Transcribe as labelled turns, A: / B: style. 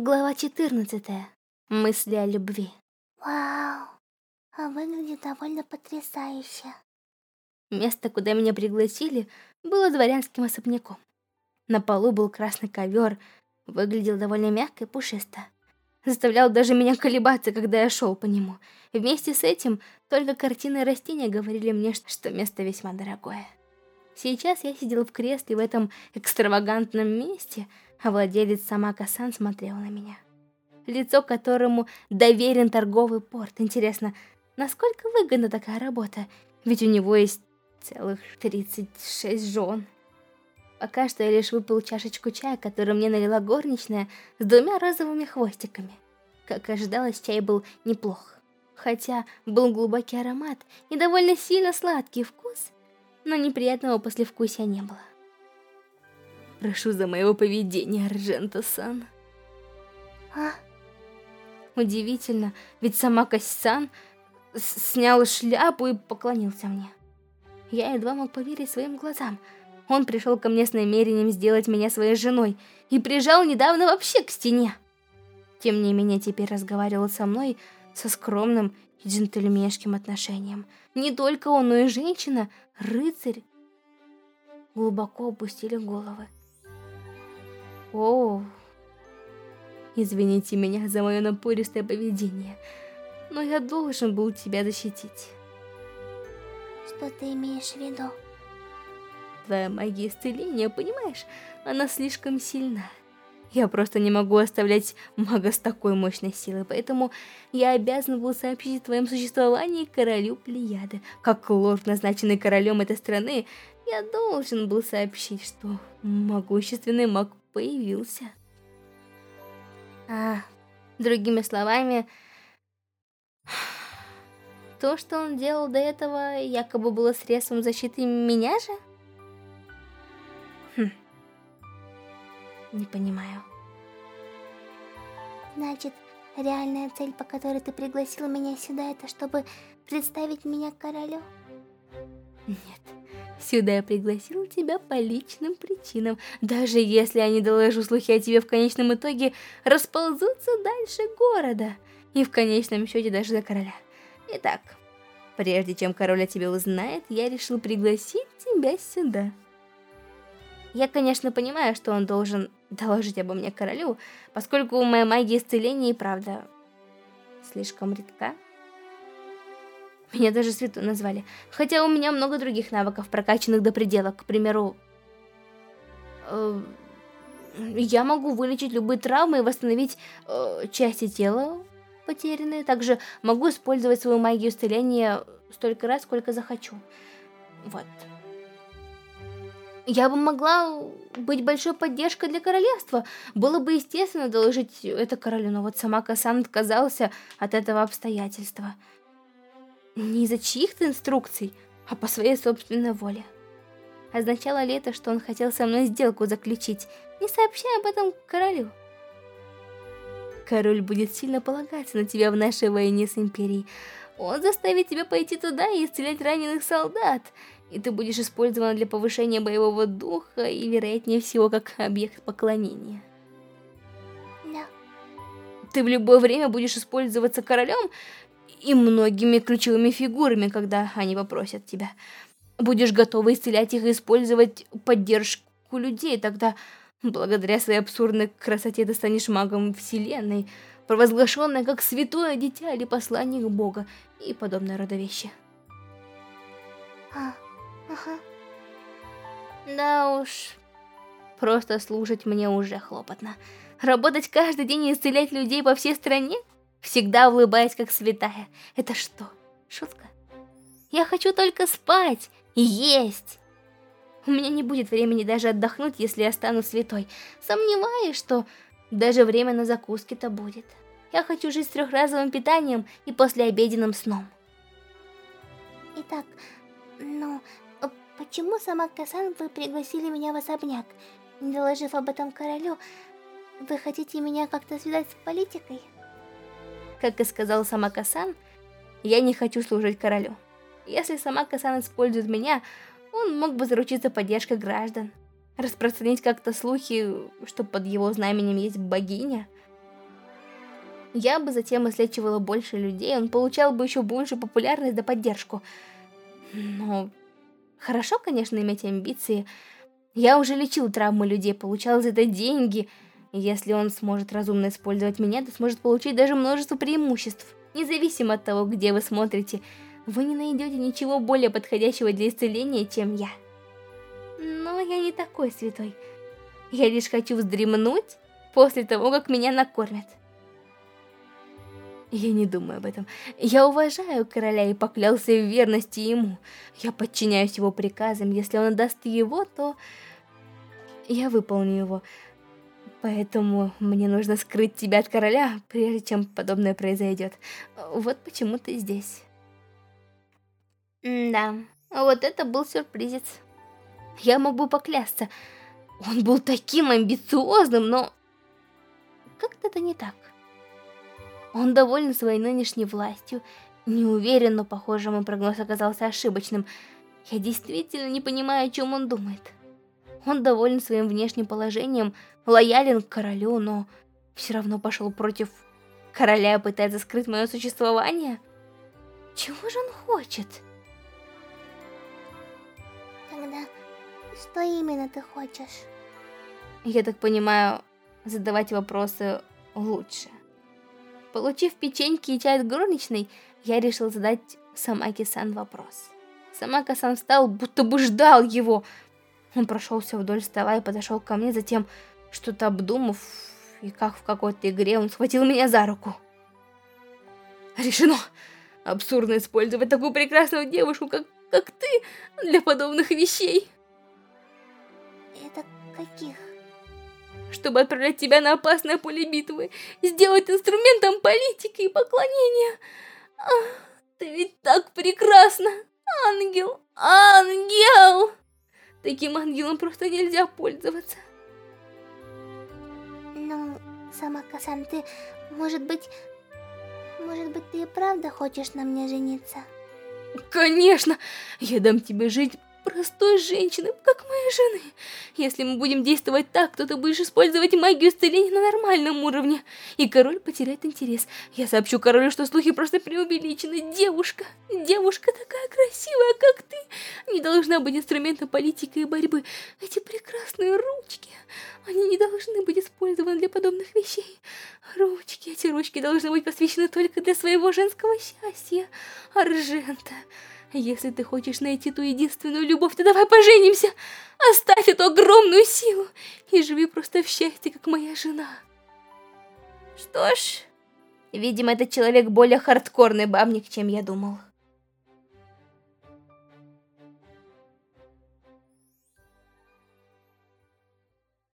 A: Глава 14. Мысли о любви.
B: Вау, а выглядит довольно потрясающе.
A: Место, куда меня пригласили, было дворянским особняком. На полу был красный ковер, выглядел довольно мягко и пушисто. Заставлял даже меня колебаться, когда я шел по нему. Вместе с этим только картины и растения говорили мне, что место весьма дорогое. Сейчас я сидел в кресле в этом экстравагантном месте — а владелец сама Касан смотрел на меня. Лицо которому доверен торговый порт. Интересно, насколько выгодна такая работа? Ведь у него есть целых 36 жен. Пока что я лишь выпил чашечку чая, которую мне налила горничная с двумя розовыми хвостиками. Как ожидалось, чай был неплох. Хотя был глубокий аромат и довольно сильно сладкий вкус, но неприятного послевкусия не было. Прошу за моего поведения, Аржента-сан.
B: А?
A: Удивительно, ведь сама Кассан снял шляпу и поклонился мне. Я едва мог поверить своим глазам. Он пришел ко мне с намерением сделать меня своей женой и прижал недавно вообще к стене. Тем не менее, теперь разговаривал со мной со скромным и джентльменским отношением. Не только он, но и женщина, рыцарь, глубоко опустили головы. О, извините меня за мое напористое поведение, но я должен был тебя защитить.
B: Что ты имеешь в виду?
A: Твоя магия исцеления, понимаешь, она слишком сильна. Я просто не могу оставлять мага с такой мощной силой, поэтому я обязан был сообщить о твоем существовании королю Плеяды. Как лорд, назначенный королем этой страны, я должен был сообщить, что могущественный маг появился. А, другими словами, то, что он делал до этого, якобы было средством защиты меня же? Хм. Не понимаю.
B: Значит, реальная цель, по которой ты пригласил меня сюда, это чтобы представить меня королю?
A: Нет. Сюда я пригласил тебя по личным причинам. Даже если я не доложу слухи о тебе в конечном итоге, расползутся дальше города. И в конечном счете даже до короля. Итак, прежде чем король о тебе узнает, я решил пригласить тебя сюда. Я, конечно, понимаю, что он должен доложить обо мне королю, поскольку моя магия исцеления и правда слишком редка. Меня даже святой назвали. Хотя у меня много других навыков, прокачанных до предела. К примеру, э, я могу вылечить любые травмы и восстановить э, части тела потерянные. Также могу использовать свою магию исцеления столько раз, сколько захочу. Вот. Я бы могла быть большой поддержкой для королевства. Было бы естественно доложить это королю, но вот сама Касан отказался от этого обстоятельства. Не из-за чьих-то инструкций, а по своей собственной воле. Означало ли это, что он хотел со мной сделку заключить, не сообщая об этом королю? Король будет сильно полагаться на тебя в нашей войне с Империей. Он заставит тебя пойти туда и исцелять раненых солдат, и ты будешь использована для повышения боевого духа и, вероятнее всего, как объект поклонения.
B: Да.
A: Ты в любое время будешь использоваться королем, и многими ключевыми фигурами, когда они попросят тебя. Будешь готова исцелять их и использовать поддержку людей, тогда благодаря своей абсурдной красоте ты станешь магом вселенной, провозглашенной как святое дитя или посланник Бога и подобное рода вещи.
B: А, ага.
A: Да уж, просто слушать мне уже хлопотно. Работать каждый день и исцелять людей по всей стране – всегда улыбаясь как святая. Это что, шутка? Я хочу только спать и есть. У меня не будет времени даже отдохнуть, если я стану святой. Сомневаюсь, что даже время на закуски-то будет. Я хочу жить с трехразовым питанием и послеобеденным сном.
B: Итак, ну, почему сама Касан вы пригласили меня в особняк? Не доложив об этом королю, вы хотите меня как-то связать с политикой?
A: Как и сказал сама Касан, я не хочу служить королю. Если сама Касан использует меня, он мог бы заручиться поддержкой граждан. Распространить как-то слухи, что под его знаменем есть богиня. Я бы затем излечивала больше людей, он получал бы еще больше популярность да поддержку. Но хорошо, конечно, иметь амбиции. Я уже лечил травмы людей, получал за это деньги. Если он сможет разумно использовать меня, то сможет получить даже множество преимуществ. Независимо от того, где вы смотрите, вы не найдете ничего более подходящего для исцеления, чем я. Но я не такой святой. Я лишь хочу вздремнуть после того, как меня накормят. Я не думаю об этом. Я уважаю короля и поклялся в верности ему. Я подчиняюсь его приказам. Если он отдаст его, то я выполню его. Поэтому мне нужно скрыть тебя от короля, прежде чем подобное произойдет. Вот почему ты здесь.
B: М да, вот это был сюрпризец.
A: Я могу поклясться, он был таким амбициозным, но... Как-то это не так. Он доволен своей нынешней властью, не уверен, но, похоже, мой прогноз оказался ошибочным. Я действительно не понимаю, о чем он думает. Он доволен своим внешним положением, лоялен к королю, но все равно пошел против короля и пытается скрыть мое существование. Чего же он хочет?
B: Тогда что именно ты хочешь?
A: Я так понимаю, задавать вопросы лучше. Получив печеньки и чай от горничной, я решил задать Самаки-сан вопрос. Самака-сан встал, будто бы ждал его. Он прошелся вдоль стола и подошел ко мне, затем, что-то обдумав, и как в какой-то игре, он схватил меня за руку. Решено! Абсурдно использовать такую прекрасную девушку, как, как ты, для подобных вещей.
B: Это каких?
A: чтобы отправлять тебя на опасное поле битвы, сделать инструментом политики и поклонения. Ах, ты ведь так прекрасна, ангел, ангел! Таким ангелом просто нельзя пользоваться.
B: Ну, сама Касан, ты, может быть, может быть, ты и правда хочешь на мне жениться?
A: Конечно, я дам тебе жить простой женщины, как моей жены. Если мы будем действовать так, то ты будешь использовать магию исцеления на нормальном уровне, и король потеряет интерес. Я сообщу королю, что слухи просто преувеличены. Девушка, девушка такая красивая, как ты, не должна быть инструментом политики и борьбы. Эти прекрасные ручки, они не должны быть использованы для подобных вещей. Ручки, эти ручки должны быть посвящены только для своего женского счастья. Аржента... Если ты хочешь найти ту единственную любовь, то давай поженимся. Оставь эту огромную силу и живи просто в счастье, как моя жена. Что ж, видимо, этот человек более хардкорный бабник, чем я думал.